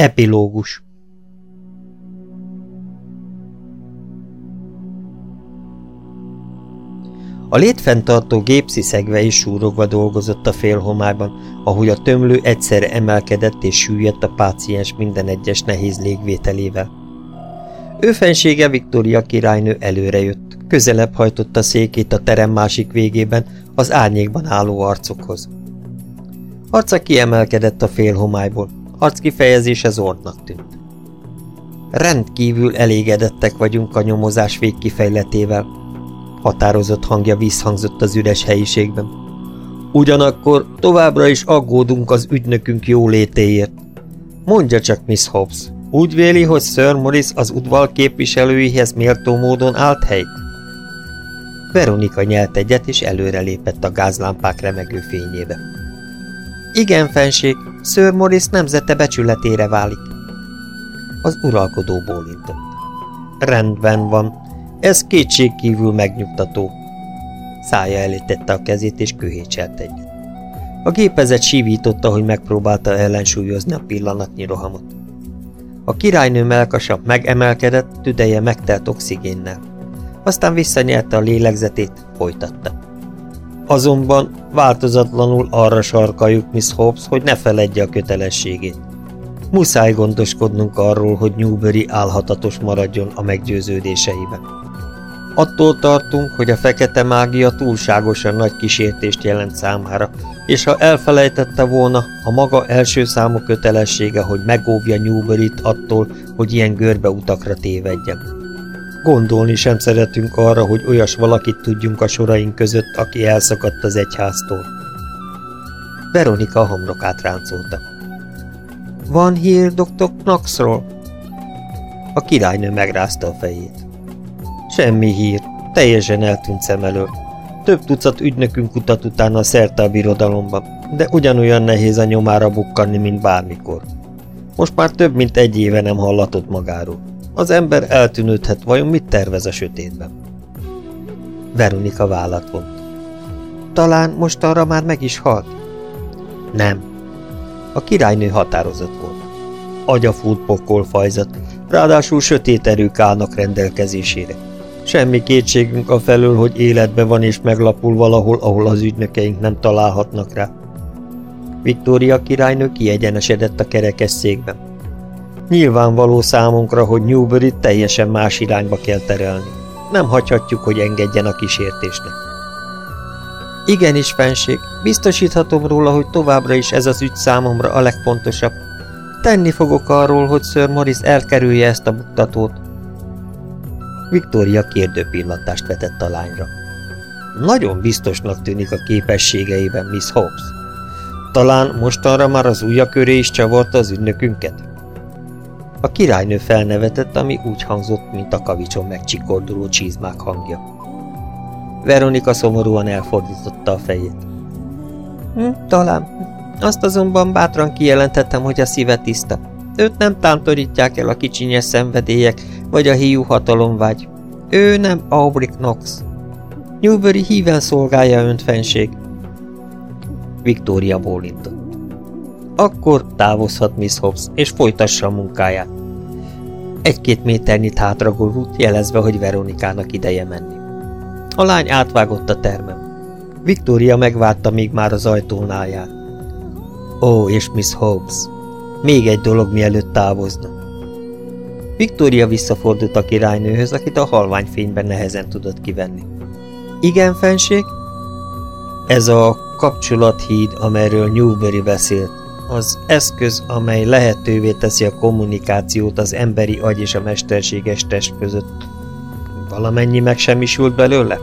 Epilógus A létfenntartó gép sziszegve és súrogva dolgozott a félhomályban, ahogy a tömlő egyszerre emelkedett és süllyedt a páciens minden egyes nehéz légvételével. Ő fensége Viktória királynő előre jött, közelebb hajtotta székét a terem másik végében, az árnyékban álló arcokhoz. Arca kiemelkedett a félhomályból, arc kifejezése zordnak tűnt. Rendkívül elégedettek vagyunk a nyomozás végkifejletével, határozott hangja visszhangzott az üres helyiségben. Ugyanakkor továbbra is aggódunk az ügynökünk jólétéért. Mondja csak, Miss Hobbs, úgy véli, hogy Sir Morris az udval képviselőihez méltó módon állt helyt? Veronika nyelt egyet, és előrelépett a gázlámpák remegő fényébe. Igen, fenség, Sir Morris nemzete becsületére válik. Az uralkodó bólintott. Rendben van, ez kétségkívül megnyugtató. Szája elé tette a kezét, és köhécselt egyet. A gépezet sívította, hogy megpróbálta ellensúlyozni a pillanatnyi rohamot. A királynő melkasa megemelkedett, tüdeje megtelt oxigénnel. Aztán visszanyerte a lélegzetét, folytatta. Azonban változatlanul arra sarkaljuk Miss Hobbs, hogy ne feledje a kötelességét. Muszáj gondoskodnunk arról, hogy Newbury álhatatos maradjon a meggyőződéseiben. Attól tartunk, hogy a fekete mágia túlságosan nagy kísértést jelent számára, és ha elfelejtette volna, a maga első számú kötelessége, hogy megóvja Newbury-t attól, hogy ilyen görbe utakra tévedjen. Gondolni sem szeretünk arra, hogy olyas valakit tudjunk a soraink között, aki elszakadt az egyháztól. Veronika a homlokát ráncolta. Van hír dr. Knoxról? A királynő megrázta a fejét. Semmi hír, teljesen eltűnt szem elől. Több tucat ügynökünk kutat utána szerte a birodalomban, de ugyanolyan nehéz a nyomára bukkanni, mint bármikor. Most már több mint egy éve nem hallatott magáról. Az ember eltűnődhet, vajon mit tervez a sötétben? Veronika vállat vont. Talán most arra már meg is halt? Nem. A királynő határozott volt. Agyafút pokol fajzat, ráadásul sötét erők állnak rendelkezésére. Semmi kétségünk a felől, hogy életbe van és meglapul valahol, ahol az ügynökeink nem találhatnak rá. Viktória királynő kiegyenesedett a kerekesszékben. Nyilvánvaló számunkra, hogy Newbury teljesen más irányba kell terelni. Nem hagyhatjuk, hogy engedjen a kísértésnek. Igenis, fenség, biztosíthatom róla, hogy továbbra is ez az ügy számomra a legfontosabb. Tenni fogok arról, hogy Sir Morris elkerülje ezt a buktatót. Viktória kérdő pillantást vetett a lányra. Nagyon biztosnak tűnik a képességeiben, Miss Hobbs. Talán mostanra már az ujja köré is csavarta az ügynökünket? A királynő felnevetett, ami úgy hangzott, mint a kavicson megcsikorduló csizmák hangja. Veronika szomorúan elfordította a fejét. Hm, talán. Azt azonban bátran kijelentettem, hogy a szíve tiszta. Őt nem tántorítják el a kicsinyes szenvedélyek, vagy a hiú hatalomvágy. Ő nem Aubrey Knox. Newbury híven szolgálja önt fenség. Victoria bólintott. Akkor távozhat Miss Hobbs, és folytassa a munkáját. Egy-két méternyit hátragolult, jelezve, hogy Veronikának ideje menni. A lány átvágott a termem. Victoria megvárta, míg már az ajtónál jár. Ó, és Miss Hobbs, még egy dolog, mielőtt távozna. Victoria visszafordult a királynőhöz, akit a halványfényben nehezen tudott kivenni. Igen, fenség? Ez a kapcsolathíd, amelyről Newbury beszélt, az eszköz, amely lehetővé teszi a kommunikációt az emberi agy és a mesterséges test között. Valamennyi megsemmisült belőle?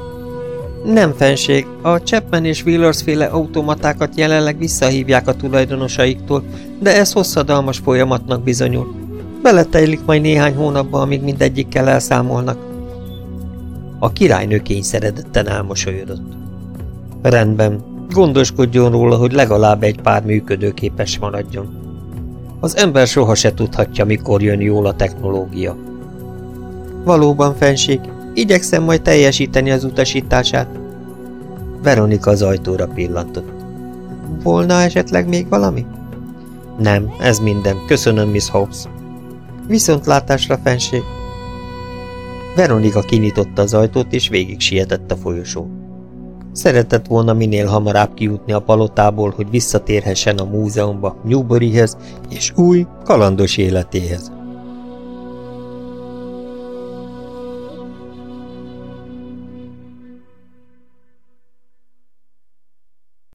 Nem fenség, a Chapman és Wheelers féle automatákat jelenleg visszahívják a tulajdonosaiktól, de ez hosszadalmas folyamatnak bizonyul. Beletejlik majd néhány hónapba, amíg mindegyikkel elszámolnak. A királynő kényszeredetten elmosolyodott. Rendben, gondoskodjon róla, hogy legalább egy pár működőképes maradjon. Az ember soha se tudhatja, mikor jön jól a technológia. Valóban, fenség, igyekszem majd teljesíteni az utasítását. Veronika az ajtóra pillantott. Volna esetleg még valami? Nem, ez minden. Köszönöm, Miss Hobbs. Viszontlátásra, fenség. Veronika kinyitotta az ajtót, és végig sietett a folyosón. Szeretett volna minél hamarabb kijutni a palotából, hogy visszatérhessen a múzeumba, Newburyhez és új, kalandos életéhez.